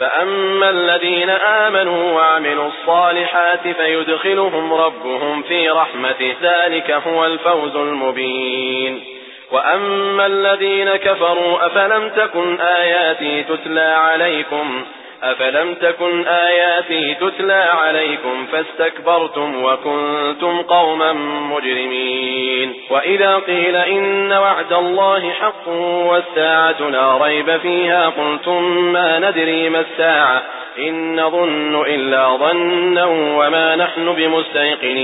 فأما الذين آمنوا وعملوا الصالحات فيدخلهم ربهم في رحمته ذلك هو الفوز المبين وأما الذين كفروا أفلم تكن آياتي تتلى عليكم أفلم تكن آياتي تتلى عليكم فاستكبرتم وكنتم قوما مجرمين وإذا قيل إن وعد الله حق والساعة لا ريب فيها قلتم ما ندري ما الساعة إن نظن إلا ظنا وما نحن بمستيقنين